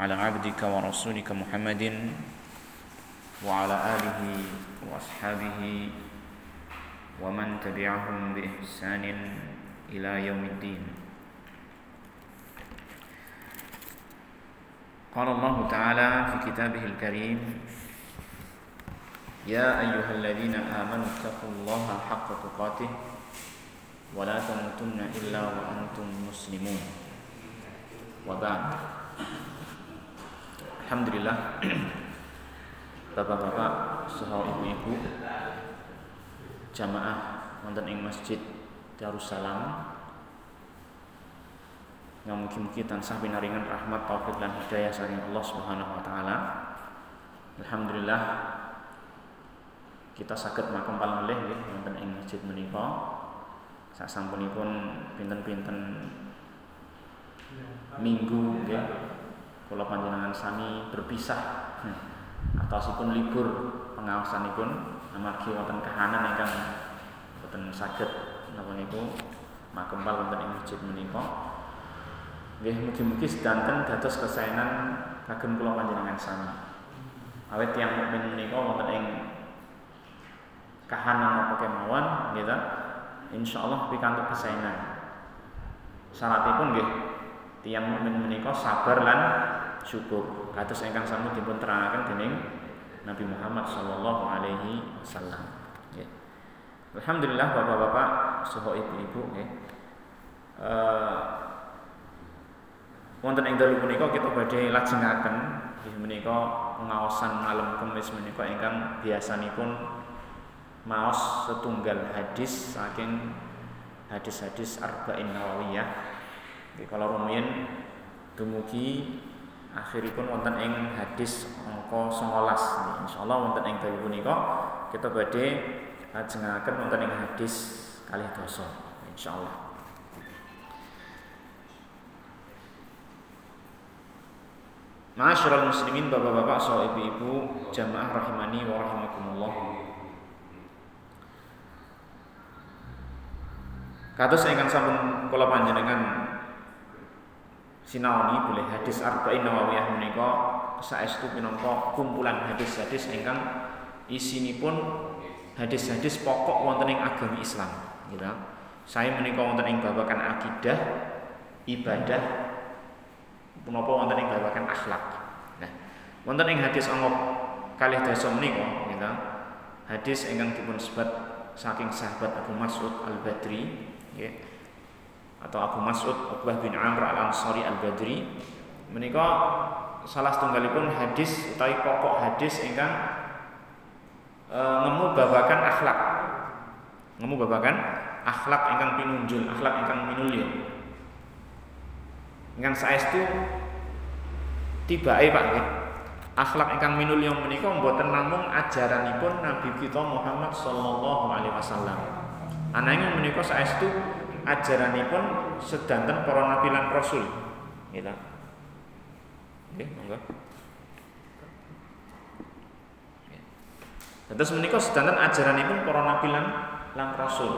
على عبدك ورسولك محمد وعلى آله وأصحابه ومن تبعهم بإحسان إلى يوم الدين. قال الله تعالى في كتابه الكريم يا أيها الذين آمنوا اتقوا الله حق تقاته ولا تموتن إلا وأنتم مسلمون. وبعد Alhamdulillah Bapak-bapak, saha ibu-ibu jamaah wonten ing Masjid Darussalam yang mugi-mugi tansah pinaringan rahmat taufik lan hidayah saking Allah Subhanahu wa taala. Alhamdulillah kita saged makom malih nggih wonten ing masjid menika. Sasampunipun pinten-pinten minggu nggih kula panjenengan sami berpisah. Atausipun libur pengawasanipun amargi wonten kahanan ingkang boten saged napa niku makempal wonten ing masjid menika nggih mugi-mugi sedanten dados kesaenan kagem kula panjenengan sami awet tiyang mukmin menika wonten ing kahanan apa kemawon ta? Insyaallah pikantuk kesaenan. Syaratipun nggih tiyang mukmin menika sabar lan syukur kados ingkang sami dipun terangaken dening Nabi Muhammad sallallahu alaihi wasallam. Alhamdulillah Bapak-bapak saha ibu-ibu nggih. Eh wonten ing dalu punika kita badhe lajengaken nggih menika pengaosan malam kemis menika ingkang biasanipun maos setunggal hadis saking hadis-hadis arba'in nawawiyah. Nggih kala rumiyin dumugi akhiripun wonten ing hadis angka 19 insyaallah wonten ing dalu punika kita badhe lajengaken wonten ing hadis kalih dosa insyaallah. Masyarul muslimin bapak-bapak sahabat ibu-ibu jamaah rahimani wa rahimakumullah. Kados ingkang sampun kula panjenengan sinaoni boleh hadis arba'in nawawiyah menika saestu pinangka kumpulan hadis-hadis ingkang isinipun hadis-hadis pokok wonten ing agami Islam gitu. Saya menika wonten ing babagan akidah, ibadah punapa wonten ing babagan akhlak. Nah, wonten ing hadis angka kalih dasa menika gitu. Hadis ingkang dipun sebat saking sahabat Abu Mas'ud Al-Badri nggih atau Abu Mas'ud Uqbah bin Amr Al-Ansari Al-Badri. Menika salah setunggalipun hadis utawi pokok hadis ingkang e, ngemu babakan akhlak. Ngemu babakan akhlak ingkang pinunjul akhlak ingkang minulya. Ingkang saestu tibake Pak nggih. Akhlak ingkang minulya menika mboten namung ajaranipun Nabi kita Muhammad sallallahu alaihi wasallam. Ananging menika saestu ajaranipun sedanten para nabi lan rasul. Gitu. Nggih, monggo. Terus menika sedanten ajaranipun para nabi lan lan rasul.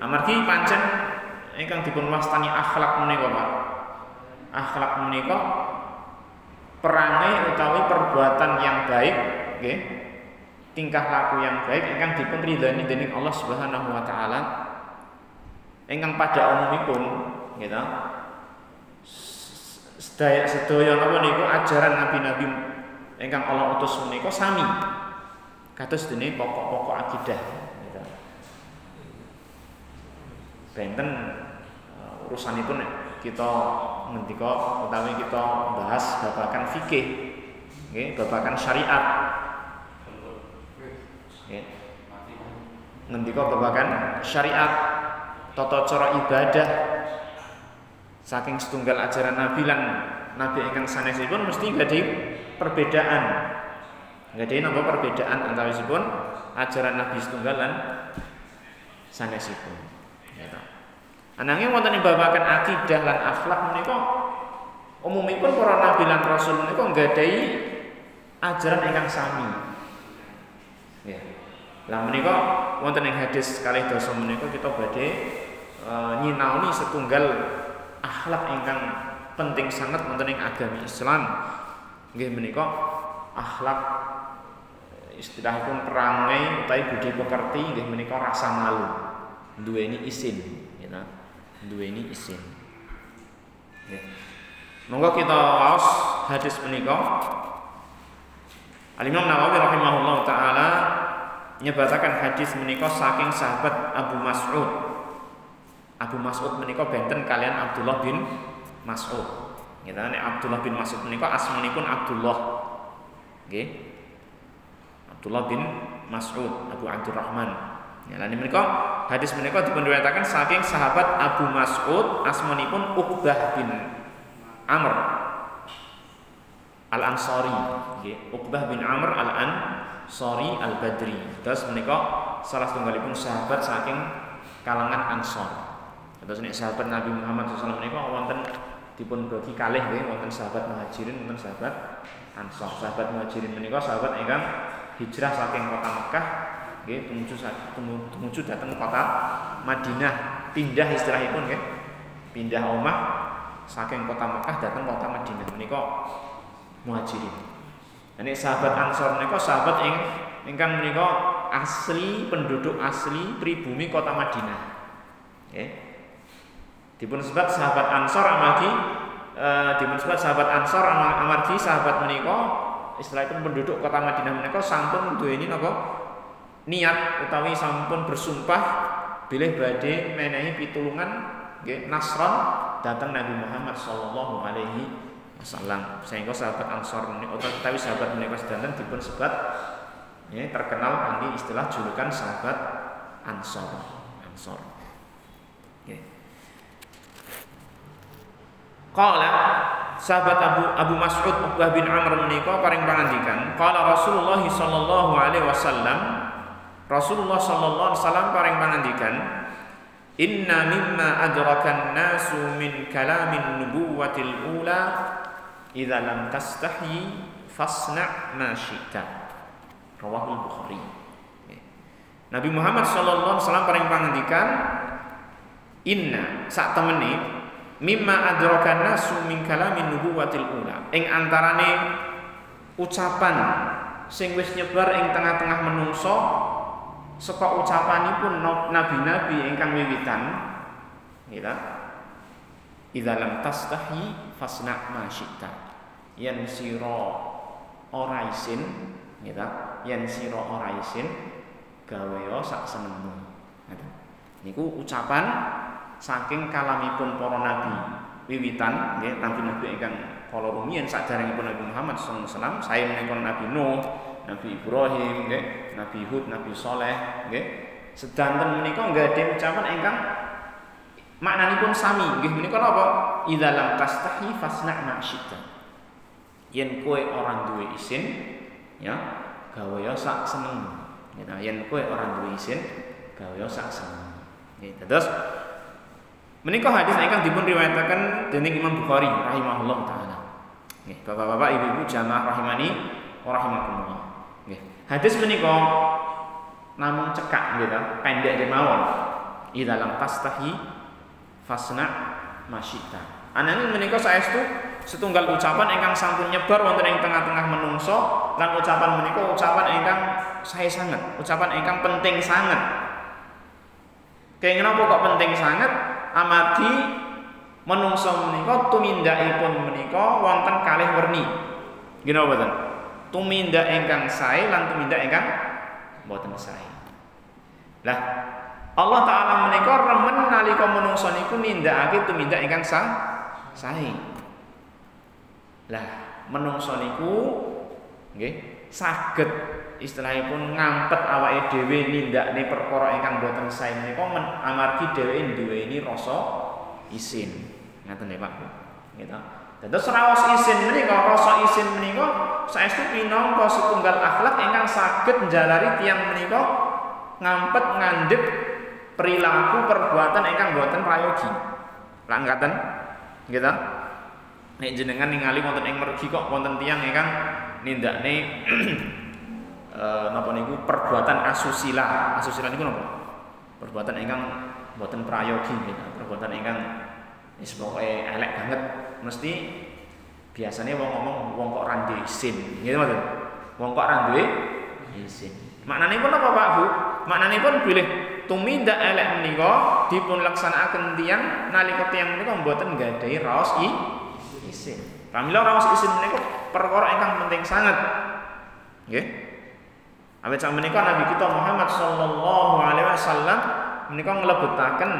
Amargi pancen ingkang dipun wastani akhlak menika, Pak. Akhlak menika perangai utawi perbuatan yang baik, nggih, tingkah laku yang baik ingkang dipun ridhani dening Allah Subhanahu wa taala ingkang pada umumipun gitu. Sedaya sedaya napa niku ajaran nabi-nabi. Ingkang Allah utus menika sami. Kados dene pokok-pokok akidah gitu. Benten uh, urusanipun kita ngendika utawi kita bahas babakan fikih nggih babakan syariat. Ya. ngendika babagan syariat tata cara ibadah saking setunggal ajaran Nabi lan nabi ingkang sanesipun mesti di perbedaan. di napa perbedaan antawisipun ajaran Nabi setunggal lan sanesipun. Ya Ananging wonten ing babagan akidah lan akhlak menika umumipun para nabi lan rasul menika nggadahi ajaran ingkang sami. Ya. Lah menika wonten ing hadis kalih dosa menika kita badhe e, nyinaoni setunggal akhlak ingkang penting sangat wonten ing agami Islam. Nggih menika akhlak istilahipun perangai utawi budi pekerti nggih menika rasa malu. Duweni isin, gitu. Duweni isin. Nggih. Monggo kita waos hadis menika. Al-Imam Nawawi rahimahullah taala nyebatakan hadis menika saking sahabat Abu Mas'ud. Abu Mas'ud menika benten kalian Abdullah bin Mas'ud. Gitu Abdullah bin Mas'ud menika asmanipun Abdullah. Nggih. Abdullah bin Mas'ud Abu Abdurrahman. Ya lan menika hadis menika dipun riwayataken saking sahabat Abu Mas'ud asmanipun Uqbah bin Amr Al-Ansari, nggih. Uqbah bin Amr Al-An Sori Al Badri. Terus menika salah setunggalipun sahabat saking kalangan Ansor. Terus nek sahabat Nabi Muhammad SAW menika wonten dipun bagi kalih nggih wonten sahabat Muhajirin wonten sahabat Ansor. Sahabat Muhajirin menika sahabat ingkang hijrah saking kota Mekah nggih tumuju tumuju dateng kota Madinah, pindah istilahipun nggih. Pindah omah saking kota Mekah datang kota Madinah menika Muhajirin. Ini sahabat Ansor menika sahabat yang ingkang menika asli penduduk asli pribumi kota Madinah. Oke. Dipun sebut sahabat Ansor amargi e, dipun sebut sahabat Ansor amargi sahabat menika istilah itu penduduk kota Madinah menika sampun duweni napa niat utawi sampun bersumpah bilih badhe menehi pitulungan nggih Nasron datang Nabi Muhammad sallallahu alaihi wasallam sehingga sahabat Ansor ini atau tapi sahabat menika sedanten dipun sebat ya, terkenal kanthi istilah julukan sahabat Ansor. Ansor. Okay. Qala sahabat Abu Abu Mas'ud Uqbah bin Amr menika paring pangandikan qala Rasulullah sallallahu alaihi wasallam Rasulullah sallallahu alaihi wasallam paring pangandikan Inna mimma adrakan nasu min kalamin nubuwatil ula idza lam tastahi fasna ma syi'ta. Rawahul bukhari. Nabi Muhammad sallallahu alaihi wasallam paring pangendikan inna sak temene mimma adrakan nasu min kalamin nubuwatil ula. Ing antarane ucapan sing wis nyebar ing tengah-tengah menungso saka ucapanipun nabi-nabi ingkang wiwitan gitu Idza lam tastahi fasna ma syi'ta yen sira ora isin ya yen sira ora isin gawe sak senengmu ngoten niku ucapan saking kalamipun para nabi wiwitan nggih nabi-nabi ingkang kala rumiyin saderengipun Nabi Muhammad sallallahu alaihi wasallam saya menika Nabi Nuh Nabi Ibrahim nggih Nabi Hud Nabi Saleh nggih sedanten menika nggih ucapan ingkang maknanipun sami nggih menika napa? Idza lam tastahi fasna ma yen kue orang duwe isin ya gawe ya sak seneng. Ya yen kue orang duwe isin gawe ya sak seneng. Ya terus menika hadis ingkang dipun riwayataken dening Imam Bukhari rahimahullah taala. Nggih Bapak-bapak ibu-ibu jamaah rahimani rahimakumullah. Nggih. Hadis menika namun cekak gitu pendek di mawon idza lam tastahi fasna masyita. Ananging menika saestu setunggal ucapan ingkang sampun nyebar wonten ing tengah-tengah menungso lan ucapan menika ucapan ingkang saya sangat ucapan ingkang penting sangat kenging napa kok penting sangat amargi menungso menika tumindakipun menika wonten kalih werni. Gina boten tumindak ingkang sae lan tumindak ingkang boten sae. Lah Allah taala menika remen nalika menungso niku nindakake tumindak sah sae lah menungso niku nggih saged istilahipun ngampet awake dhewe nindakne perkara ingkang boten sae menika amargi dheweke duweni rasa isin. Ngaten ya Pak. Gitu. Dados raos isin menika rasa isin menika saestu pinangka setunggal akhlak ingkang saged njalari tiyang menika ngampet ngandhep perilaku perbuatan ingkang boten prayogi. Lah ngaten? Gitu. Nek jenengan ningali wonten ing mergi kok wonten tiyang ingkang nindakne eh napa niku? Perbuatan asusila. Asusila niku napa? Perbuatan ingkang boten prayogi gitu. Perbuatan ingkang wis pokoke elek banget. Mesti biasanya wong ngomong wong kok ra isin? Gitu mboten wong kok ra isin. Maknane pun apa Pak Bu? Maknane pun bilih tumindak elek menika dipun laksanakaken tiyang nalika tiyang menika mboten nggadahi raos i pramila raos isin menika perkara ingkang penting sangat nggih awet sak menika Nabi kita Muhammad sallallahu alaihi wasallam menika nglebetaken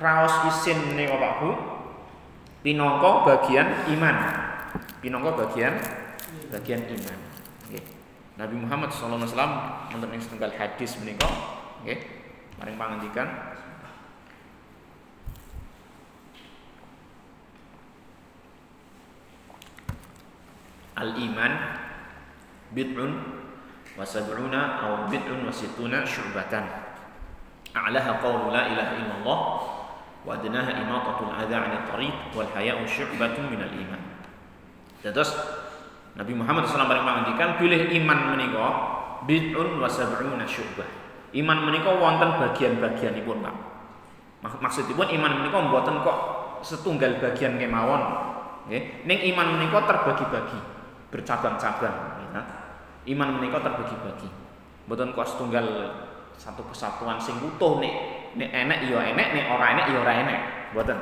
raos isin menika Pak Bu pinangka bagian iman. Pinangka bagian bagian iman. Nggih. Nabi Muhammad sallallahu alaihi wasallam wonten ing setunggal hadis menika nggih, maring pangandikan Al iman bid'un wa sab'una aw bid'un wa situna syu'batan. A'laha qawlu la ilaha illallah wa adnaha imatatul adha 'anil tariq wal haya'u syu'batun minal iman. Terus Nabi Muhammad SAW paling menghentikan pilih iman menika bid'un wa sab'una syu'bah. Iman menika wonten bagian-bagianipun, Pak. Maksudipun iman menika mboten kok setunggal bagian kemawon. Nggih. Ning iman menika terbagi-bagi, bercabang-cabang, ya. Iman menika terbagi-bagi. Mboten kok setunggal satu kesatuan sing utuh nek nek enek ya enek, nek ora enek ya ora enek. Mboten.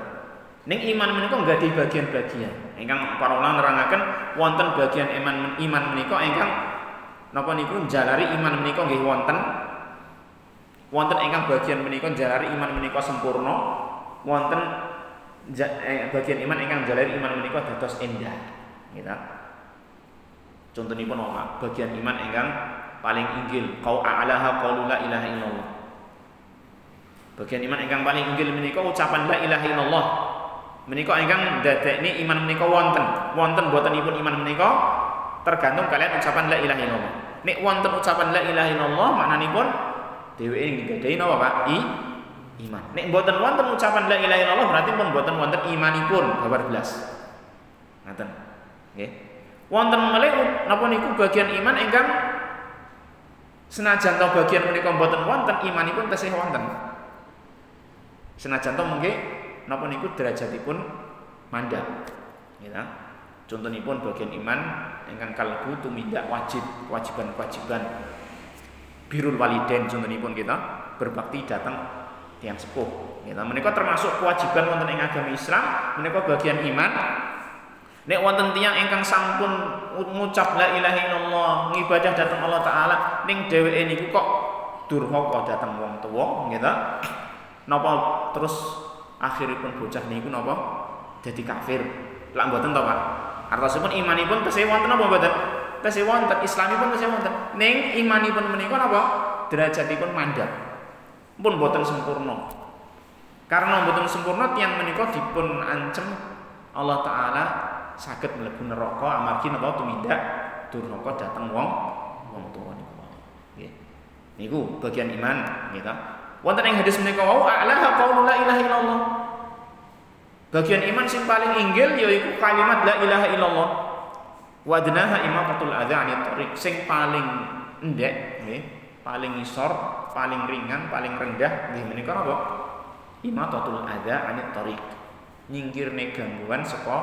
Ning iman menika nggadi bagian-bagian. Ingkang para ulama nerangaken wonten bagian iman iman menika ingkang napa niku jalari iman menika nggih wonten wonten ingkang bagian menika jalari iman menika sempurna, wonten eh, bagian iman ingkang jalari iman menika dados endah. Gitu. Contohipun apa? Bagian iman ingkang paling inggil, kau a'laha qaulu la ilaha illallah. Bagian iman ingkang paling inggil menika ucapan la ilaha illallah. Menika ingkang dadekne iman menika wonten. Wonten botenipun iman menika tergantung kalian ucapan la ilaha illallah. Nek wonten ucapan la ilaha illallah maknanipun dheweke nggadahi napa Pak? I iman. Nek mboten wonten ucapan la ilaha illallah berarti pun mboten wonten imanipun babar belas. Ngaten. Nggih. Wonten malih napa niku bagian iman ingkang senajan to bagian menika mboten wonten imanipun tesih wonten. Senajan to mungkin napa niku derajatipun mandap. Ya. Contohipun bagian iman ingkang kalbu tumindak wajib, kewajiban-kewajiban birul waliden contohipun kita berbakti datang tiang sepuh. Ya, menika termasuk kewajiban wonten ing agama Islam, menika bagian iman. Nek wonten tiyang ingkang sampun ngucap la ilaha illallah, ngibadah datang Allah taala, ning dheweke niku kok durhaka datang wong tuwa, gitu napa terus akhiripun bocah niku napa? Dadi kafir. Lak mboten to Pak? Artosipun imanipun tesih wonten napa mboten? Tesih wonten islamipun tesih wonten. Ning imanipun menika napa? Derajatipun mandap pun boten sempurna. Karena boten sempurna tiang menika dipun ancem Allah taala saged mlebu neraka amargi napa tumindak durhaka dateng wong wong tuwa niku nggih niku bagian iman gitu Wonten ing hadis menika wau a'laha qaulu la ilaha illallah. Bagian iman sing paling inggil yaiku kalimat la ilaha illallah. Wa adnaha imatatul adza tariq sing paling endek nggih, paling isor, paling ringan, paling rendah nggih menika napa? Imatatul adza anit tariq. Nyingkirne gangguan saka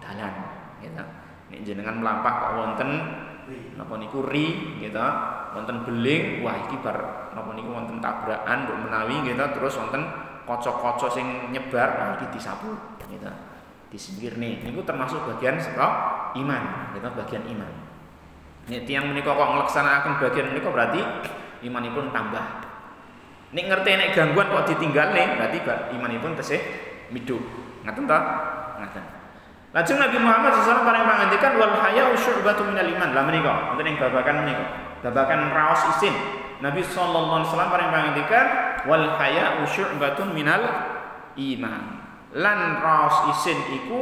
dalan, gitu. Nek jenengan melampah kok wonten napa niku ri gitu. Wonten beling wah iki bar napa niku wonten tabrakan mbok menawi gitu. Terus wonten kaca-kaca sing nyebar nah iki disapu gitu. Disingkirne niku termasuk bagian saka iman gitu bagian iman. Nek tiang menika kok nglaksanakaken bagian menika berarti imanipun tambah. Nek ngerti nek gangguan kok ditinggal nih berarti imanipun tesih miduk ngaten ta Lajeng Nabi Muhammad SAW paling menghentikan wal haya syu'batun minal iman. Lah menika, wonten ing babakan menika. Babakan raos isin. Nabi sallallahu alaihi wasallam paling menghentikan wal haya syu'batun minal iman. Lan raos isin iku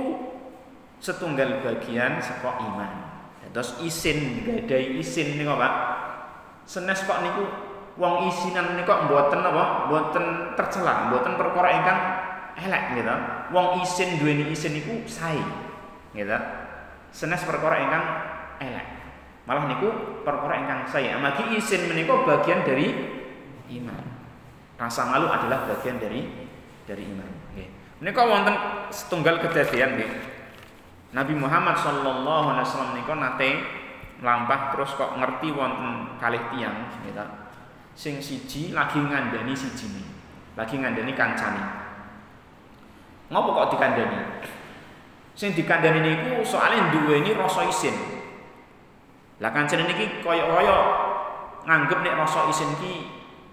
setunggal bagian saka iman. Terus isin gadai isin niku Pak. Senes kok niku wong isinan niku mboten apa? Mboten tercela, mboten perkara ingkang elek gitu. Wong isin duweni isin niku sae. Gitu. Senes perkara ingkang elek. Malah niku perkara ingkang sae. Amargi isin menika bagian dari iman. Rasa malu adalah bagian dari dari iman. Nggih. Menika wonten setunggal kejadian nggih. Nabi Muhammad sallallahu alaihi wasallam niku nate mlampah terus kok ngerti wonten kalih tiang gitu. Sing siji lagi ngandani siji nih. Lagi ngandani kancane. Ngopo kok dikandani? Sing dikandani niku soalnya duweni rasa isin. Lah kancane niki kaya-kaya nganggep nek rasa isin ki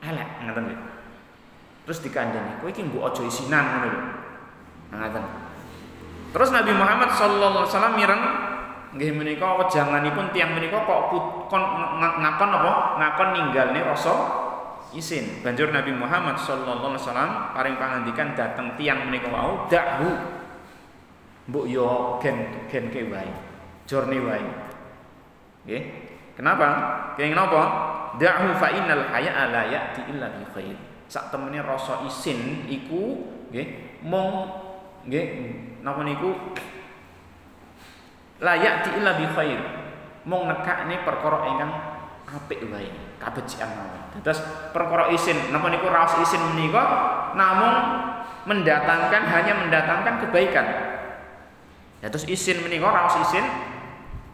elek ngoten nggih. Terus dikandani, kowe iki mbok aja isinan ngono lho. Ngoten. Terus Nabi Muhammad sallallahu alaihi wasallam mireng nggih menika wejanganipun tiang menika kok kon ngakon apa? Ngakon ninggalne rasa isin. Banjur Nabi Muhammad sallallahu alaihi wasallam paring pangandikan dateng tiang menika wau dakhu. Mbok yo gen gen ke wae. Jorne wae. Nggih. Kenapa? Kenging napa? Da'hu fa innal haya'a la ya'ti illa bi khair. Sak temene rasa isin iku nggih mung nggih napa niku layak di illa bi khair mung nekakne perkara ingkang apik wae kabecikan mawon terus perkara isin napa niku raos isin menika? Namun mendatangkan hanya mendatangkan kebaikan. Ya terus isin menika raos isin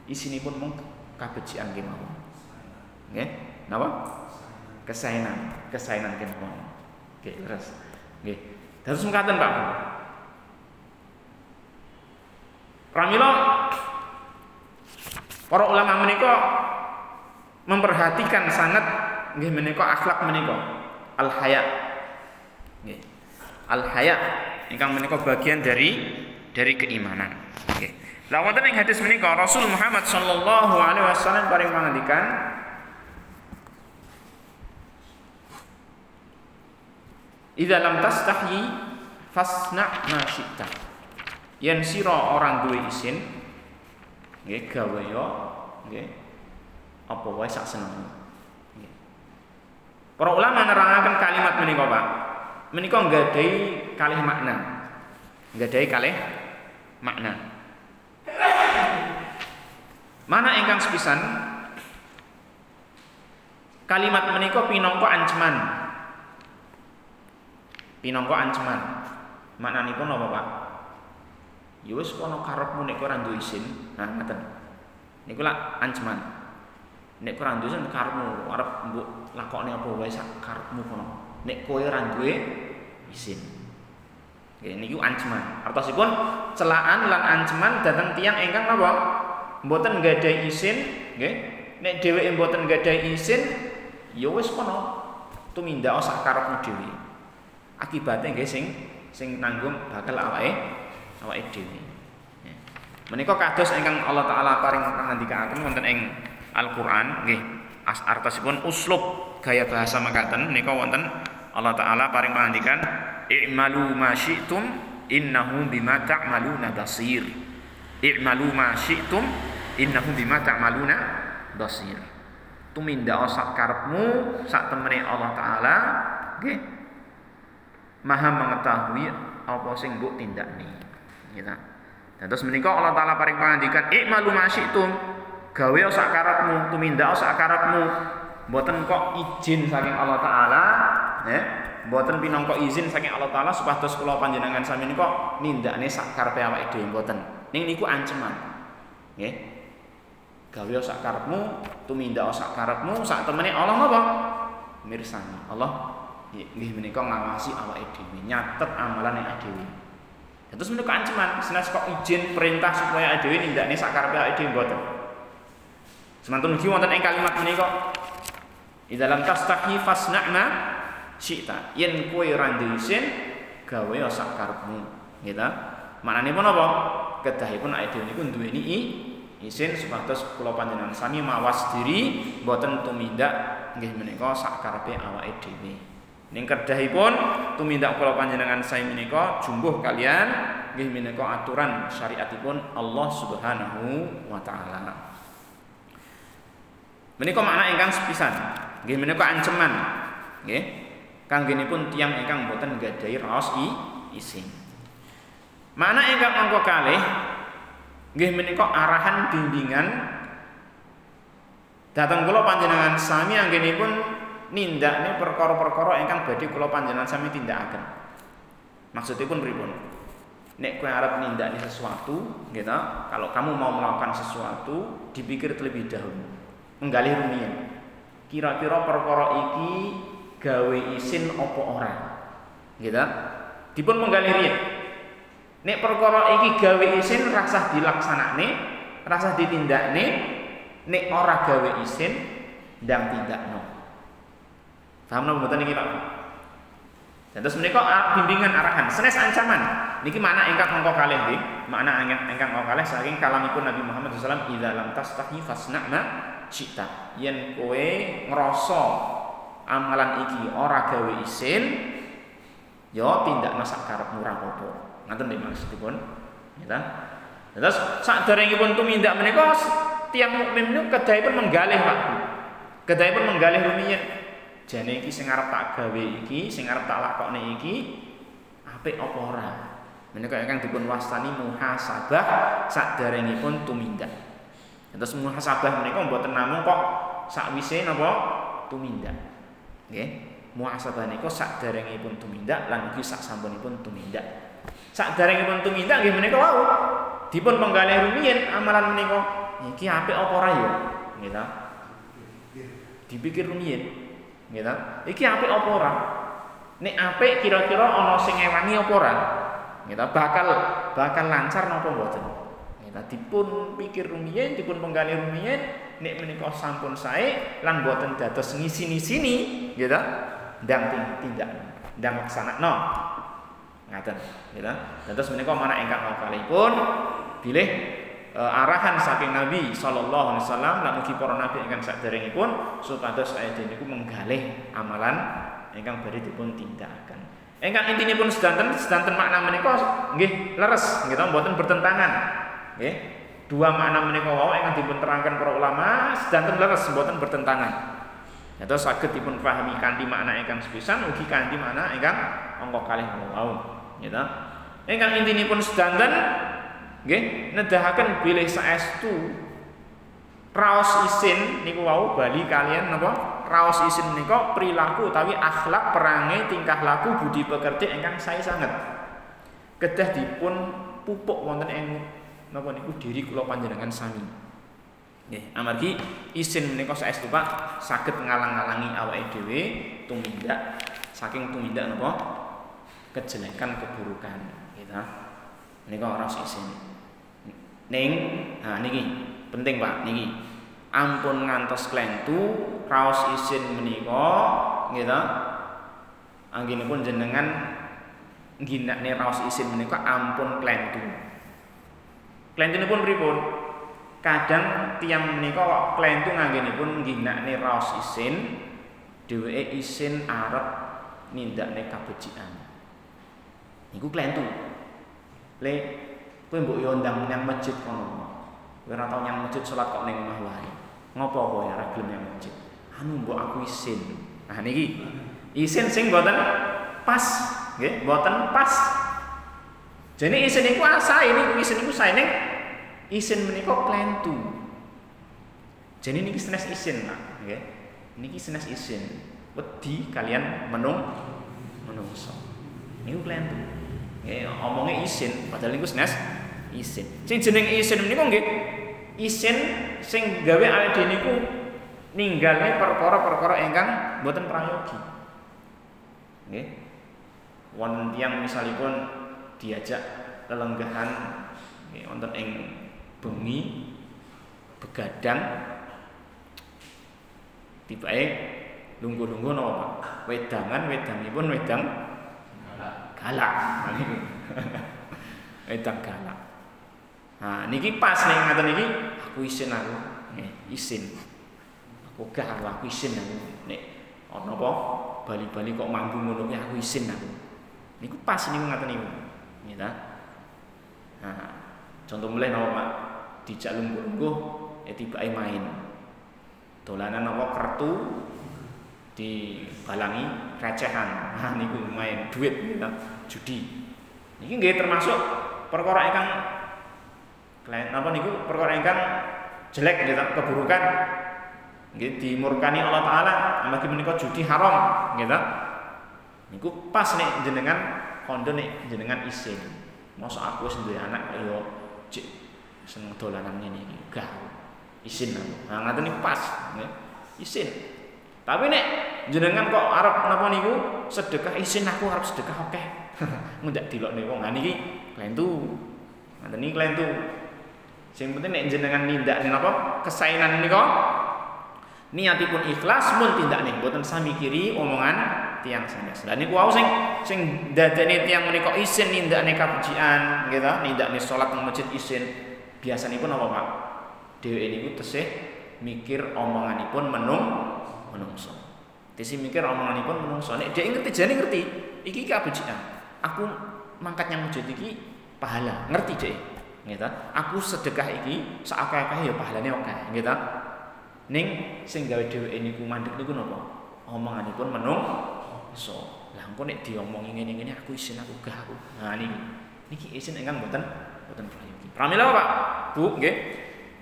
isinipun mung kabecikan kemawon. Nggih? Napa? Kesainan. Kesainan kemawon. Oke terus. Nggih. Terus mengatakan Pak? Pramila para ulama menika memperhatikan sangat nggih menika akhlak menika al haya. Nggih. Al haya ingkang menika bagian dari dari keimanan. Nggih. Lah wonten ing hadis menika Rasul Muhammad sallallahu alaihi wasallam paring pangandikan Idza lam tastahi fasna ma syi'ta yen sira orang duwe isin nggih gawe yo nggih apa wae sak seneng nggih para ulama nerangaken kalimat menika Pak. Menika nggadahi kalih makna. Nggadahi kalih makna. Mana ingkang sepisan? Kalimat menika pinangka ancaman pinangka ancaman maknanipun apa Pak? Ya wis kono karepmu nek ora duwe isin nah ngoten niku lak ancaman nek ora duwe isin karepmu arep mbok lakokne apa wae sak karepmu kono nek kowe ora duwe isin Nggih niku ancaman. Artosipun celaan lan ancaman dhateng tiyang ingkang napa? Mboten nggadahi isin, nggih. Nek dheweke mboten nggadahi isin, ya wis kono tumindak sak karepmu dhewe. Akibate nggih sing sing nanggung bakal awake awake dhewe. Menika kados ingkang Allah taala paring pangandikaaken wonten ing Al-Qur'an nggih. As artosipun uslub gaya bahasa makaten menika wonten Allah taala paring pangandikan i'malu ma syi'tum innahu bima ta'maluna basir. I'malu ma syi'tum innahu bima ta'maluna basir. Tumindak sak karepmu sak temene Allah taala nggih. Maha mengetahui apa sing mbok tindakne gitu. Dan terus menika Allah taala paring pangandikan ikmalu masyitum gawe sak karepmu tumindak sak karepmu mboten kok izin saking Allah taala ya. Mboten pinangka izin saking Allah taala supados kula panjenengan sami nika nindakne sak karepe awake dhewe mboten. Ning niku anceman nggih gawe sak karepmu tumindak sak karepmu sak temene Allah napa mirsani Allah. Nggih menika ngawasi awake dhewe nyatet amalan awake dhewe. Terus menika ancaman, senes kok izin perintah supaya adewe nindakne sakarepe awake dhewe mboten. Semantun ugi wonten ing kalimat menika Idza lam tastahi fasna'ma syi'ta. Yen kowe ora izin gawe sak karepmu. Gitu. Maknane pun apa? Kedahipun dhewe niku duweni izin supados kula panjenengan sami mawas diri mboten tumindak nggih menika sak karepe awake dhewe. Ning kedahipun tumindak kula panjenengan saya menika jumbuh kalian nggih menika aturan syariatipun Allah Subhanahu wa taala. Menika makna ingkang sepisan. Nggih menika ancaman. Nggih. Kanggenipun tiang ingkang boten gadhahi raos i isin. Makna ingkang angka kalih nggih menika arahan bimbingan datang kula panjenengan sami anggenipun nindakne perkara-perkara ingkang badhe kula panjenengan sami tindakaken. Maksudipun pripun? Nek kowe arep nindakne sesuatu, gitu, kalau kamu mau melakukan sesuatu, dipikir terlebih dahulu. Menggali rumiyin. Kira-kira perkara iki gawe isin apa ora? Gitu. Dipun menggali riyen. Nek perkara iki gawe isin rasah dilaksanakne, rasah ditindakne, nek ora gawe isin ndang tindakno. Paham napa mboten niki Pak? Dan terus menika bimbingan arahan, senes ancaman. Niki mana ingkang mongko kalih nggih? Makna ingkang mongko kalih saking kalamipun Nabi Muhammad SAW idza lam tastahi fasna' ma cita. Yen kowe ngrasa amalan iki ora gawe isin, ya tindak masak karep murah apa. Ngoten nggih maksudipun. Ya Terus saderengipun tumindak menika tiang mukmin niku kedahipun menggalih Pak. Kedahipun menggalih rumiyin jane iki sing arep tak gawe iki sing arep tak lakokne iki apik apa ora? Menika ingkang dipun wastani muhasabah saderengipun tumindak. Terus muhasabah menika mboten namung kok sakwise napa? Tumindak. Nggih. Muhasabah nika saderengipun tumindak lan ugi sak sampunipun tumindak. Saderengipun tumindak nggih menika wau. Dipun penggalih rumiyin amalan menika. Iki apik apa ora ya? Nggih dipikir rumiyin gitu. Iki apik apa ora? Nek apik kira-kira ana sing ngewangi apa ora? Gitu. Bakal bakal lancar napa mboten? Gitu. Dipun pikir rumiyin, dipun penggali rumiyin, nek menika sampun sae lan boten dados ngisi-sini, gitu. Ndang tindak, ndang laksanakno. Ngaten, gitu. Dados menika mana ingkang kalipun bilih arahan saking Nabi sallallahu alaihi wasallam lan ugi para nabi ingkang saderengipun supados ayat niku menggalih amalan ingkang badhe dipun tindakaken. Ingkang intinipun sedanten sedanten makna menika nggih leres nggih mboten bertentangan. Nggih. Dua makna menika wau ingkang dipun terangkan para ulama sedanten leres mboten bertentangan. Atau saged dipun pahami kanthi makna ingkang sepisan ugi kanthi makna ingkang angka kalih wau. Gitu. Ingkang intinipun sedanten nggih nedahaken bilih saestu. Raos isin niku wau bali kalian napa? Raos isin menika perilaku utawi akhlak perangai tingkah laku budi pekerti ingkang saya sangat kedah dipun pupuk wonten ing napa niku diri kula panjenengan sami. Nggih amargi isin menika saestu Pak? Saged ngalang-alangi awake dhewe tumindak saking tumindak napa? Kejelekan keburukan gitu. Menika raos isin Ning, nah niki penting Pak niki. Ampun ngantos klentu raos isin menika ta. Anggenipun jenengan ngginakne raos isin menika ampun klentu. Klentunipun pripun? Kadang tiang menika kok klentu nganggenipun ngginakne raos isin dheweke isin arep nindakne kabecikan. Niku klentu. Le Kowe mbok yo ndang nang masjid kono. Kowe ora tau nyang masjid salat kok ning omah wae. Ngopo kowe ora gelem nyang masjid? Anu mbok aku isin. Nah niki isin sing mboten pas, nggih, mboten pas. Jadi isin iku asa ini isin iku sae ning isin menika klentu. Jadi niki senes isin, Pak, nggih. Niki senes isin. Wedi kalian menung menungso. Niku klentu. Nggih, omongnya isin padahal niku senes isin. Sing jeneng isin niku nggih isin sing gawe awake dhewe niku ninggalne perkara-perkara ingkang boten prayogi. Nggih. Wonten tiyang misalipun diajak lelenggahan nggih wonten ing bengi begadang tibake lungguh-lungguh napa Pak? Wedangan wedangipun wedang galak. Wedang galak. Nah, niki pas nih ngaten niki aku isin aku. Nih, isin. Aku gak aku isin aku. Nek ana apa? bali-bali kok mampu ngono aku isin aku. Niku pas niku ngaten niku. Nggih ta? Nah, contoh mulai napa Pak? Dijak lungguh-lungguh ya tibake main. Dolanan apa kertu dibalangi recehan. Nah niku main duit ya, judi. Niki nggih termasuk perkara ingkang klien apa niku? Perkara ingkang jelek gitu keburukan. Nggih dimurkani Allah taala amargi menika judi haram gitu niku pas nih jenengan kondo nih jenengan isin masa aku sendiri anak kaya cek seneng dolanan ngene iki gak isin aku. Nah ngaten niku pas nggih. Isin. Tapi nek jenengan kok arep napa niku sedekah isin aku arep sedekah oke okay. ngundak dilokne wong. Nah niki klentu ngaten niki klentu Sing penting nek jenengan nindak napa kesainan nika niatipun ikhlas mun tindak nih mboten sami kiri omongan tiang sanes. Lah niku wau sing sing dadene tiang menika isin nindakne kapujian gitu, nindakne salat nang masjid isin. Biasanipun apa Pak? Dhewe niku tesih mikir omonganipun menung menungso. Tisi mikir omonganipun menungso. Nek dhek ngerti jane ngerti, iki kapujian. Aku mangkat yang masjid iki pahala. Ngerti dhek gitu. Aku sedekah iki seakeh-akeh ya pahalane oke, gitu. Ning sing gawe dheweke niku mandek niku napa? Omonganipun menung so. Lah engko nek diomongi ngene-ngene aku isin aku gah aku. Nah niki niki isin ingkang mboten mboten prayogi. Pramila Pak? Bu, nggih.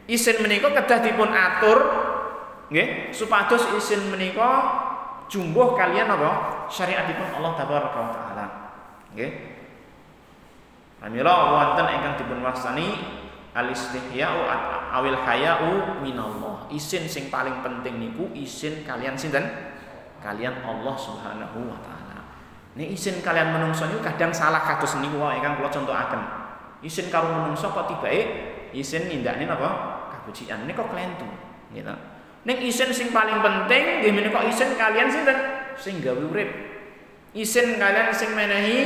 Isin menika kedah dipun atur nggih supados isin menika jumbuh kalian apa? Syariatipun Allah taala. Nggih. Pramila wonten ingkang dipun wastani al-istihya'u awil haya'u minallah. Isin sing paling penting niku isin kalian sinten? Kalian Allah Subhanahu wa taala. Nek isin kalian menungso niku kadang salah kados niku wae ingkang kula contohaken. Isin karo menungso kok tibake isin nindakne napa? Kabucian. Nika klentu, gitu. Nek isin sing paling penting nggih menika isin kalian sinten? Sing gawe urip. Isin kalian sing menehi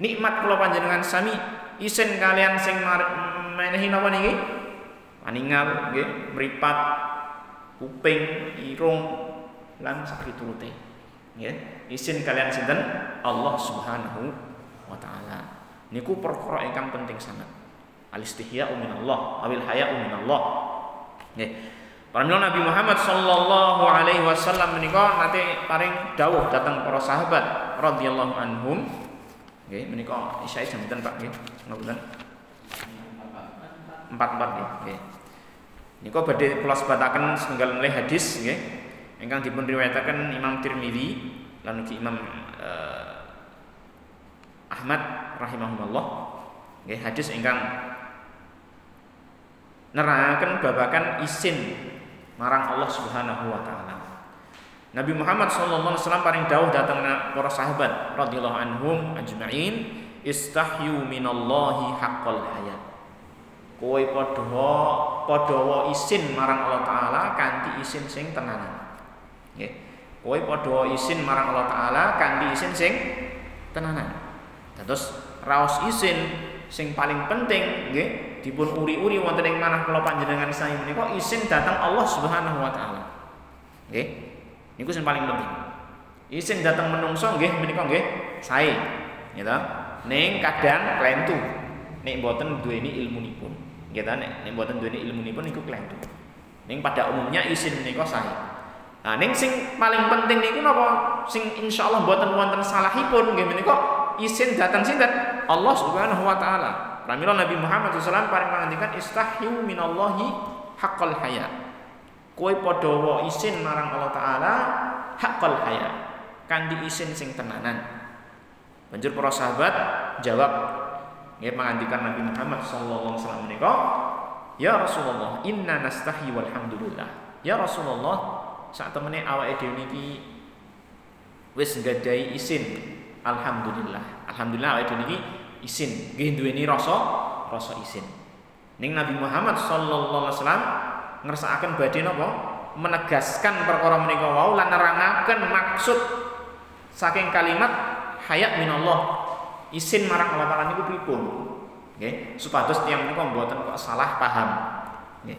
nikmat kula panjenengan sami. Isin kalian sing menehi napa niki? Paningal nggih mripat kuping irung lan sak piturute nggih. Isin kalian sinten? Allah Subhanahu wa taala. Niku perkara ingkang penting sangat. Al istihya'u minallah awil haya'u minallah. Nggih. Para Nabi Muhammad sallallahu alaihi wasallam menika nate paring dawuh datang para sahabat radhiyallahu anhum Nggih, menika isyae jam Pak nggih? Ngapunten. 44 nggih. Nggih. Nika badhe kula sebataken setunggal nilai hadis nggih. Ingkang dipun riwayataken Imam Tirmizi lan Imam uh, Ahmad rahimahullah. Nggih, hadis ingkang nerangkan babakan isin marang Allah Subhanahu wa taala. Nabi Muhammad wasallam paling dawuh datang para sahabat radhiyallahu anhum ajma'in istahyu minallahi haqqal hayat. Kowe padha padha isin marang Allah taala kanthi isin sing tenanan. Nggih. Kowe padha isin marang Allah taala kanthi isin sing tenanan. Terus raos isin sing paling penting nggih dipun uri-uri wonten ing manah kula panjenengan saya menika isin datang Allah Subhanahu wa taala. Nggih. Niku sing paling penting. Isin datang menungso nggih menika nggih sae. Gitu. Ning kadang klentu. Nek mboten duweni ilmunipun. Nggih ta nek nek mboten duweni ilmunipun niku klentu. Ning pada umumnya isin menika sae. Nah, ning sing paling penting niku napa? Sing insyaallah mboten wonten salahipun nggih menika isin datang sinten? Allah Subhanahu wa taala. Pramila Nabi Muhammad SAW paring pangandikan istahyu minallahi haqqal haya kowe padha wa isin marang Allah taala haqqal haya. Kandi isin sing tenanan. Banjur para sahabat jawab nggih pangandikan Nabi Muhammad sallallahu alaihi wasallam menika ya Rasulullah inna nastahi walhamdulillah ya Rasulullah saat temene awake dhewe niki wis nggadahi isin alhamdulillah. Alhamdulillah awake dhewe niki isin nggih duweni rasa rasa isin ning Nabi Muhammad sallallahu alaihi wasallam ngersakaken badhe napa? Menegaskan perkara menika wau lan nerangaken maksud saking kalimat hayat minallah. Isin marang Allah taala niku pripun? Nggih supados tiyang menika mboten kok salah paham. Nggih.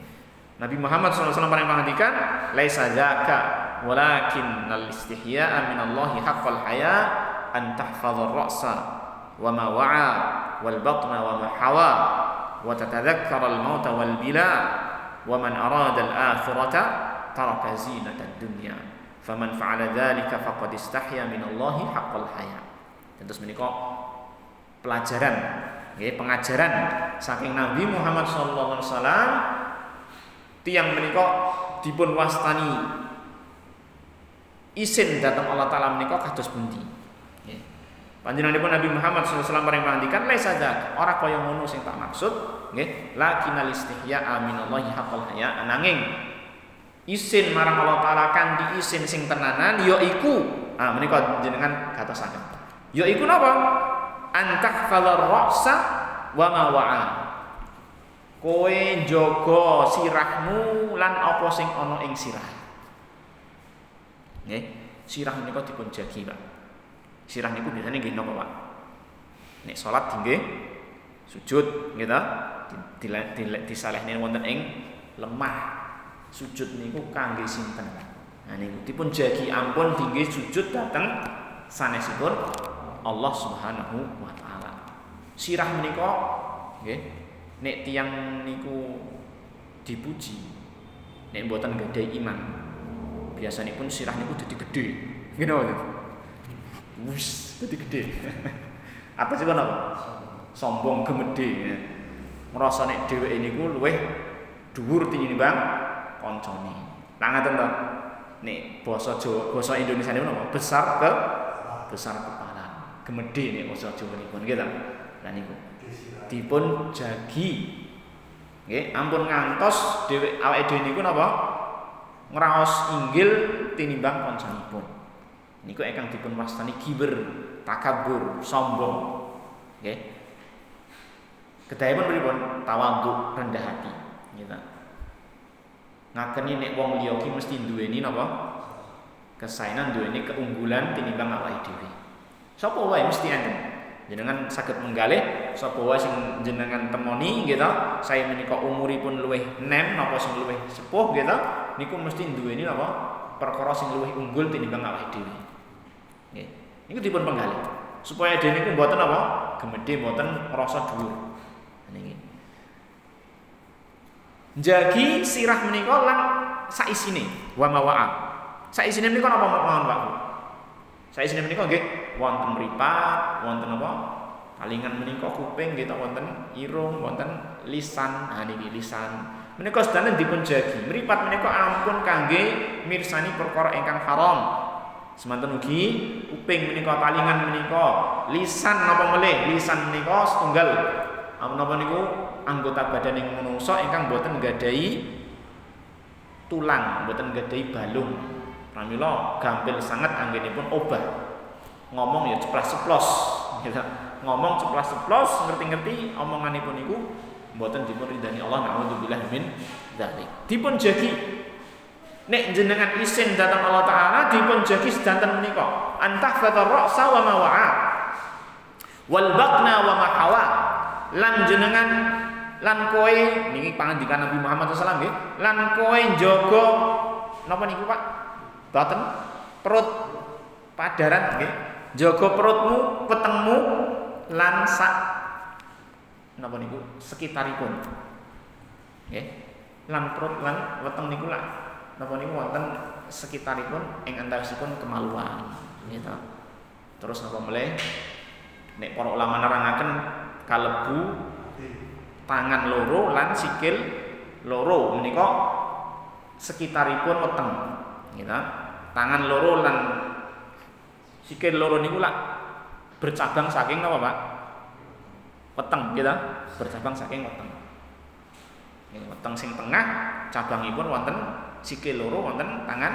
Nabi Muhammad SAW paling menghentikan laisa zaka walakin al-istihya'a min Allah haqqal haya an tahfadha ar-ra'sa wa ma wa'a wal batna wa ma hawa wa tatadhakkara al-mauta wal bila man arada al-akhirata taraka zinata ad-dunya faman fa'ala dhalika faqad istahya min Allah haqqal haya. Terus menika pelajaran nggih pengajaran saking Nabi Muhammad sallallahu alaihi wasallam tiang menika dipun wastani isin datang Allah taala menika kados pundi panjenenganipun Nabi Muhammad sallallahu alaihi wasallam paring pangandikan laisa ora ora kaya ngono sing tak maksud nggih. Lakinnal istihya aminallahi haqqal haya. Ananging isin marang Allah taala kan isin sing tenanan ya iku ah menika jenengan gatosaken. Ya iku napa? Antak falar ra'sa wa ma wa'a. Kowe jaga sirahmu lan apa sing ana ing sirah? Nggih, sirah menika dipun jagi, Pak. Sirah niku biasanya nggih napa, Pak? Nek salat nggih sujud ta? Disalehne wonten ing lemah. Sujud niku kangge sinten? Nah niku dipun jagi ampun tinggi sujud dateng sanesipun Allah Subhanahu wa taala. Sirah menika nggih nek tiang niku dipuji nek mboten gadai iman biasanya pun sirah niku jadi gede gitu loh wus jadi gede. Apa sih apa sombong gemede. Ya. merasa nek dewe ini ku luweh dhuwur bang koncone. Nah ngaten to? Nek basa Jawa basa Indonesia niku napa? Besar ke besar kepala. Gemede nek basa Jawa niku nggih ta? Lan niku. Dipun jagi. Nggih ampun ngantos dhewe awake dhewe niku napa? Ngraos inggil tinimbang kancanipun. Niku ingkang dipun wastani kiber, takabur, sombong. Nggih. Kedahipun pripun? Tawadhu, rendah hati. Gitu. Ngakeni nek wong liya ki mesti duweni napa? Kesaenan duweni keunggulan tinimbang awake dhewe. Sapa wae mesti enten jenengan sakit menggalih sapa wae sing jenengan temoni gitu saya menika umuripun luwih nem napa sing luwih sepuh gitu niku mesti duweni napa perkara sing luwih unggul tinimbang awake dhewe niku dipun penggalih supaya dene niku mboten apa gemedhe mboten rasa dhuwur niki jagi sirah menika lan saisine wa mawa'a saisine menika napa mawon Pak saisine menika nggih wonten mripat, wonten apa? Palingan menika kuping nggih wonten irung, wonten lisan. Nah niki lisan. Menika sedanten dipun jagi. Mripat menika ampun kangge mirsani perkara ingkang haram. Semanten ugi kuping menika palingan menika lisan napa melih? Lisan menika setunggal napa niku anggota badan yang menungso ingkang boten gadahi tulang, boten gadahi balung. Pramila gampil sangat anggenipun obat ngomong ya ceplas-ceplos gitu. ngomong ceplas-ceplos ngerti-ngerti omonganipun niku mboten dipun ridani Allah naudzubillah min dzalik dipun jagi nek jenengan isin datang Allah taala dipun jagi sedanten menika. Antah fatar ra'sa wa ma wa'a. Wal baqna wa ma hawa. Lan jenengan lan kowe niki pangandikan Nabi Muhammad SAW nggih lan kowe njaga napa niku Pak? Boten? Perut padaran nggih. Jaga perutmu, petengmu lan sak napa niku sekitaripun. Nggih. Lan perut lan weteng niku lah napa niku wonten sekitaripun ing antawisipun kemaluan. Gitu. Terus napa meleh nek para ulama nerangaken kalebu tangan loro lan sikil loro menika sekitaripun weteng. Gitu. Tangan loro lan sikil loro niku lak bercabang saking apa Pak? Weteng kita bercabang saking weteng. Ini weteng sing tengah cabangipun wonten sikil loro wonten tangan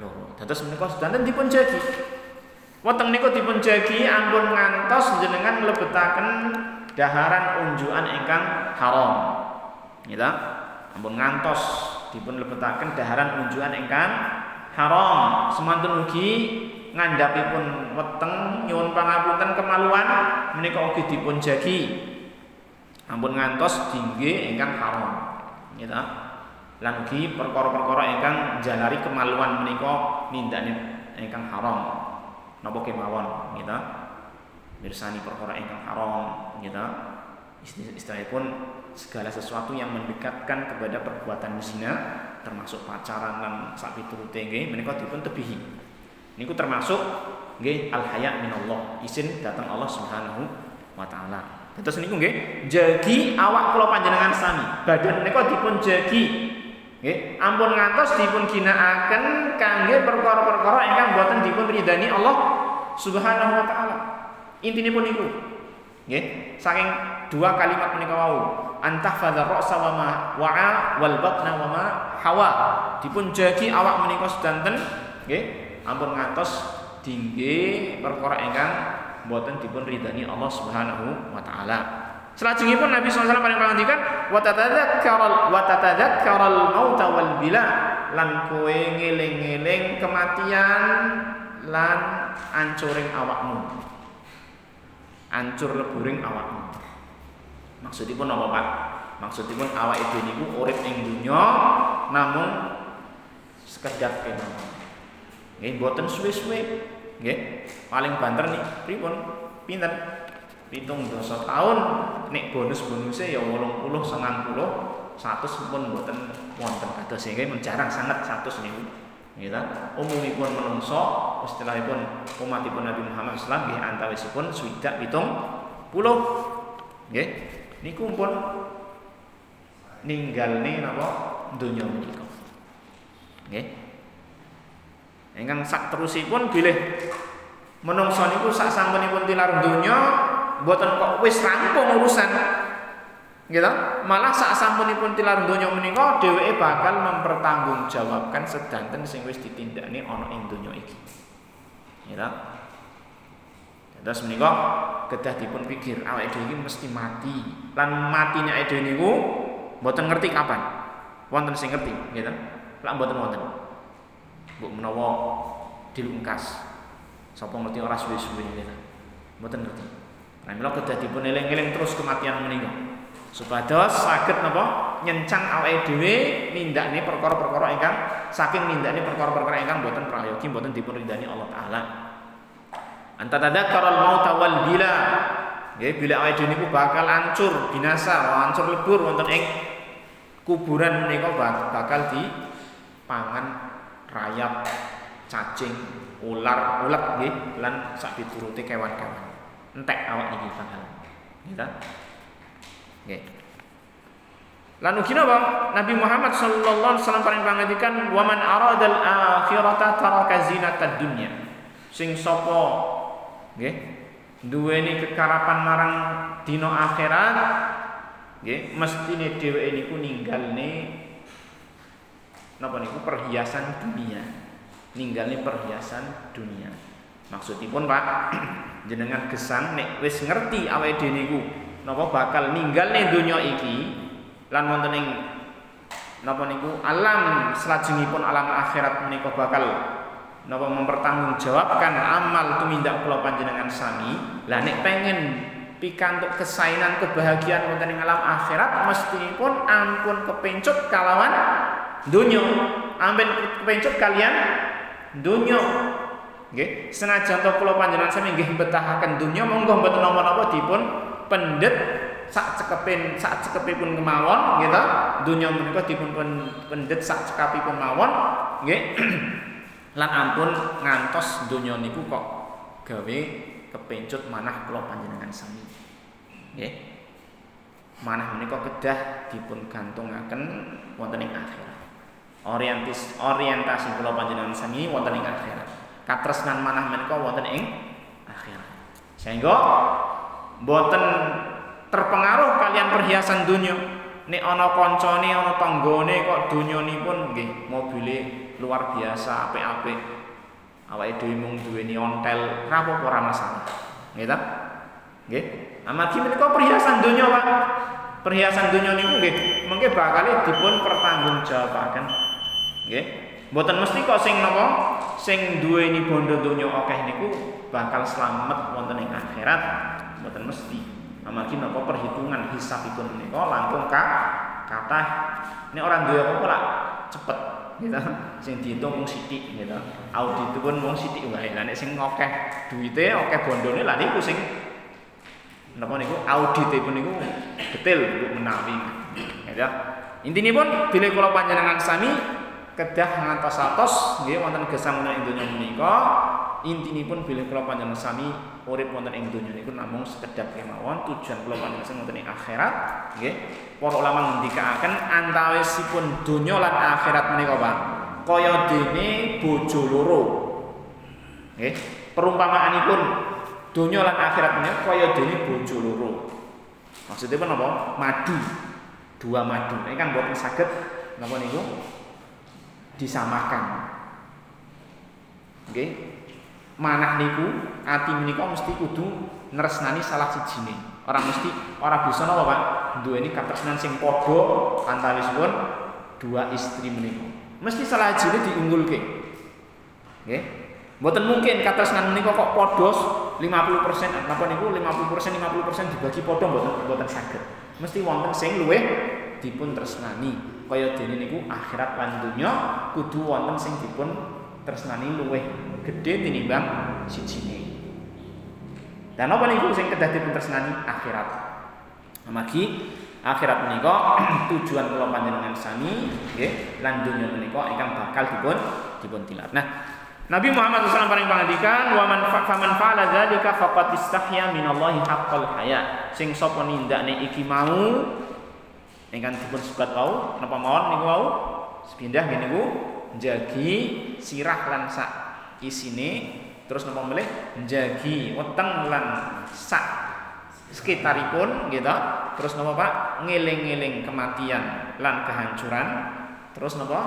loro. Dados menika sedanten dipun jagi. Weteng niku dipun jagi ampun ngantos jenengan mlebetaken daharan unjukan ingkang haram. Gitu. Ampun ngantos dipun lebetaken daharan unjukan ingkang haram. Semanten ugi ngandhapipun weteng nyuwun pangapunten kemaluan menika ugi dipun jagi ampun ngantos dingge ingkang haram gitu lan ugi perkara-perkara ingkang jalari kemaluan menika nindakne ingkang haram. Napa kemawon gitu mirsani perkara ingkang haram gitu istilahnya pun segala sesuatu yang mendekatkan kepada perbuatan zina termasuk pacaran dan sak piturute nggih menika dipun tebihi. Niku termasuk nggih al haya minallah izin datang Allah Subhanahu wa taala. Terus niku nggih jagi awak kula panjenengan sami. Badan menika dipun jagi nggih. Ampun ngantos dipun ginakaken kangge perkara-perkara ingkang boten dipun ridani Allah Subhanahu wa taala. Intinipun niku nggih. Saking dua kalimat menika wau. Antahfadha ra'sa wa ma wa'a wal batna wa ma hawa. Dipun jagi awak menika sedanten. Nggih. Ampun ngantos dingge perkara ingkang boten dipun ridani Allah Subhanahu wa taala Selajengipun Nabi SAW paling pangandikan wa tatadzakkaral wa tatadzakkaral mauta wal bila lan kowe ngeling-eling kematian lan ancuring awakmu. Ancur leburing awakmu. Maksudipun apa Pak? Maksudipun awak itu niku urip ing dunya namun sekedap kemawon. Nggih mboten suwe-suwe. Paling banter nih pripun? Pinten? Pitung dosa tahun nek bonus-bonusnya ya 80 90 100 pun mboten wonten kados sehingga menjarang sangat 100 niku. Ta? Umumipun menungso istilahipun umatipun Nabi Muhammad wasallam nggih antawisipun swidak pitung puluh. Nggih niku pun ninggalne napa donya menika. Nggih. Ingkang sak terusipun bilih menungso niku sak sampunipun tilar donya mboten kok wis rampung urusan. Gitu? Malah sak sampunipun tilar donya menika dheweke bakal mempertanggungjawabkan sedanten sing wis ditindakne ana ing donya iki. Gitu? Terus menika kedah dipun pikir awake dhewe mesti mati. Lan matine awake dhewe niku mboten ngerti kapan. Wonten sing ngerti, gitu. Lah mboten wonten. Mbok menawa dilungkas. Sapa ngerti ora suwe-suwe gitu. Mboten ngerti. Nah, mila kedah dipun eling-eling terus kematian menika. Supados saged napa nyencang awake dhewe nindakne perkara-perkara ingkang saking nindakne perkara-perkara ingkang boten prayogi boten dipun ridani Allah taala. Anta tadzakkaral mauta wal bila. Nggih, bila awake dhewe niku bakal hancur, binasa, hancur lebur wonten ing kuburan menika bakal dipangan rayap, cacing, ular, ulet nggih lan sak piturute kewan-kewan. Entek awak niki bakal. Nggih ta? Nggih. Lan ugi napa Nabi Muhammad sallallahu alaihi wasallam paring pangandikan wa man aradal akhirata taraka zinatad dunya. Sing sapa nggih duweni kekarapan marang dina akhirat nggih mestine dheweke niku ninggalne napa niku perhiasan dunia ninggalne perhiasan dunia maksudipun Pak jenengan gesang nek wis ngerti awake dhewe niku napa bakal ninggalne donya iki? Lan wonten ing napa niku? Alam salajengipun alam akhirat menika bakal napa mempertanggungjawabkan amal tumindak kula panjenengan sami. Lah nek pengen pikantuk kesainan kebahagiaan wonten ing alam akhirat mestipun ampun kepencut kalawan dunya ampun kepencut kalian dunya nggih. Senajan to kula panjenengan sami nggih betahaken dunya monggo mboten napa-napa dipun pendet sak cekepin sak cekepipun kemawon gitu dunya menika dipun pendet sak cekapipun mawon nggih. Lan ampun ngantos donya niku kok gawe kepencut manah kula panjenengan sami. Nggih. Manah menika kedah dipun gantungaken wonten ing akhirat. Orientis orientasi kula panjenengan sami wonten ing akhirat katresnan manah menika wonten ing akhirat sehingga boten terpengaruh kalian perhiasan dunia nek ana kancane ana tanggane kok donyanipun nggih mobile luar biasa apik-apik. Awake dhewe mung duweni ontel ra apa ora masalah. Nggih ta? Nggih. Amargi perhiasan donya Pak. Perhiasan donya niku nggih mengke bakal dipun pertanggungjawabaken nggih mboten mesti kok sing napa? Sing duweni bondo donya akeh niku bakal slamet wonten ing akhirat. Mboten mesti. Amargi napa perhitungan hisabipun menika langkung ka kata ini orang duwe apa lah cepet gitu. Sing dihitung mung sithik gitu. Audit pun mung sithik wae. Lah nek sing akeh duwite akeh bondone lah niku sing napa niku? Audit pun niku detail menawi gitu. Intine pun bila kula panjenengan sami kedah ngantos atos nggih wonten gesang wonten ing donya menika intinipun bilih kula panjenengan sami urip wonten ing donya niku namung sekedap kemawon tujuan kula panjenengan wonten ing akhirat nggih. Para ulama ngendikaaken antawisipun donya lan akhirat menika Pak. Kaya dene bojo loro nggih. Perumpamaanipun donya lan akhirat menika kaya dene bojo loro. Maksudnya apa? Madu. Dua madu. Ini kan boten saged napa niku disamakan. Oke. Manah niku ati menika mesti kudu nresnani salah sijine. Ora mesti ora bisa napa Pak? Duweni katresnan sing padha antawisipun dua istri menika. Mesti salah sijine diunggulke. Oke. Okay? Mboten mungkin katresnan menika kok padha 50% napa niku 50% 50% dibagi padha mboten mboten saged. Mesti wonten sing luwih dipun tresnani kaya dene niku akhirat lan donya kudu wonten sing dipun tresnani luwih gedhe tinimbang sijine. Dan apa niku sing kedah dipun tresnani akhirat. Amargi akhirat menika tujuan kula panjenengan sami nggih lan donya menika ingkang bakal dipun dipun tilar. Nah, Nabi Muhammad SAW paling pangandikan wa man faman fa'ala dzalika faqad istahya minallahi haqqal haya. Sing sapa nindakne iki mau ingkang dipun sebat wau napa mawon niku wau? Sepindah ngene niku njagi sirah lan sak isine terus napa melih njagi weteng lan sak sekitaripun gitu terus napa Pak? Ngeling-eling kematian lan kehancuran. Terus napa?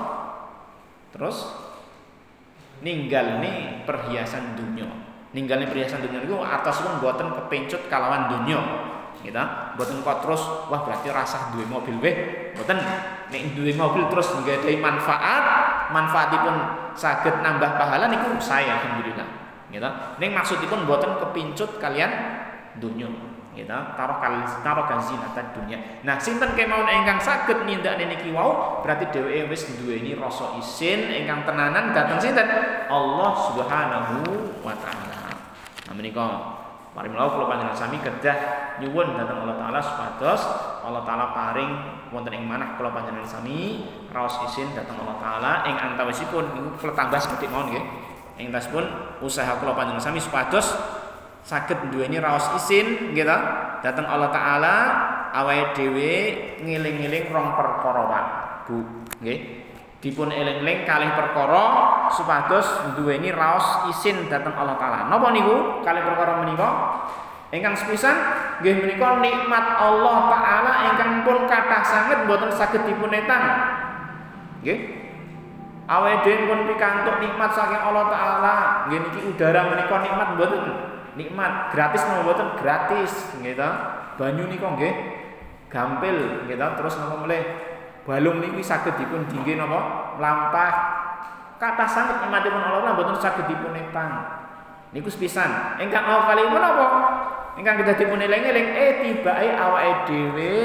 Terus ninggal nih perhiasan dunia ninggal nih perhiasan dunia itu atas pun buatan kepencut kalawan dunia gitu buatan kok terus wah berarti rasa dua mobil weh. Buatan nek dua mobil terus nggak ada manfaat manfaatipun sakit nambah pahala niku saya alhamdulillah. Gitu. Ning maksudipun buatan kepincut kalian dunia gitu. Taruh kali taruh kazinatan dunia. Nah sinten kemauan engkang saged nindak niki wau? Berarti dheweke wis ini rasa isin engkang tenanan datang sinten? Allah Subhanahu wa taala. Nah menika Mari menawa kula panjenengan sami kedah nyuwun dhateng Allah taala supados Allah taala paring wonten ing manah kula panjenengan sami. Raos isin dhateng Allah taala ing antawisipun. Niku kula tambah sekedhik mawon nggih. Ing pun usaha kula panjenengan sami supados saged duweni raos isin nggih ta. Dhateng Allah taala awake dhewe ngiling-iling rong perkara Pak. Bu nggih dipun eling-eling kalih perkara supados duweni raos isin dhateng Allah taala. Napa niku kalih perkara menika? Ingkang sepisan nggih menika nikmat Allah taala ingkang pun kathah sanget mboten saged dipun etang. Nggih. Awake dhewe pun pikantuk nikmat saking Allah taala. Nggih niki udara menika nikmat mboten? Nikmat gratis napa mboten? Gratis nggih ta. Banyu nika nggih gampil nggih ta terus napa melih balung niki saged dipun dingge napa? Mlampah kata sanget nikmatipun Allah mboten saged dipun etang niku sepisan. Ingkang awal kali pun apa ingkang kita dipun eling-eling eh tibake awake dhewe.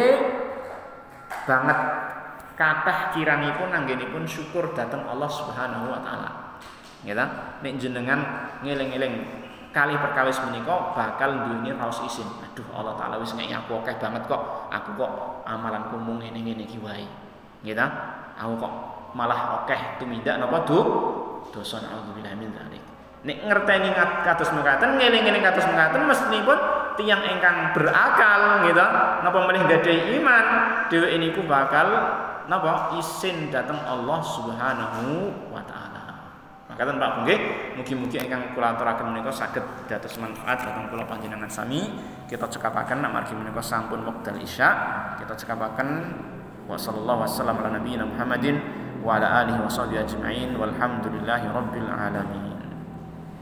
Banget. Kathah kiranipun anggenipun syukur datang Allah Subhanahu wa taala. Nggih ta? Jenengan ngeling-eling kali perkawis menika bakal duweni raos isin aduh Allah taala wis ngeki aku banget kok. Aku kok amalanku mung ngene-ngene iki wae gitu. Aku kok malah okeh tumindak napa du dosa naudzubillah min dzalik. Nek ngerteni kados mekaten ngeling-eling kados mekaten mestipun tiang ingkang berakal gitu. Napa meneh gadai iman dhewe niku bakal napa isin datang Allah Subhanahu wa taala. Pak nggih mugi-mugi ingkang kula aturaken menika saged dados manfaat dhateng kula panjenengan sami. Kita cekapaken amargi menika sampun wekdal isya kita cekapaken wa sallallahu wasallam ala nabiyyina Muhammadin wa ala alihi wa sahbihi ajma'in. Walhamdulillahi rabbil alamin